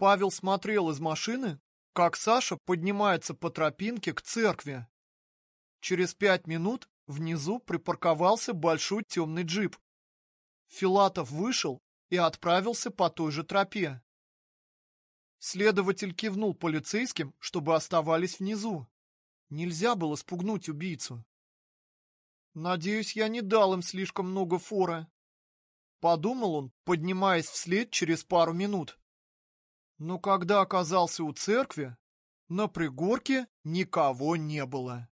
Павел смотрел из машины, как Саша поднимается по тропинке к церкви. Через пять минут внизу припарковался большой темный джип. Филатов вышел и отправился по той же тропе. Следователь кивнул полицейским, чтобы оставались внизу. Нельзя было спугнуть убийцу. Надеюсь, я не дал им слишком много фора. Подумал он, поднимаясь вслед через пару минут. Но когда оказался у церкви, на пригорке никого не было.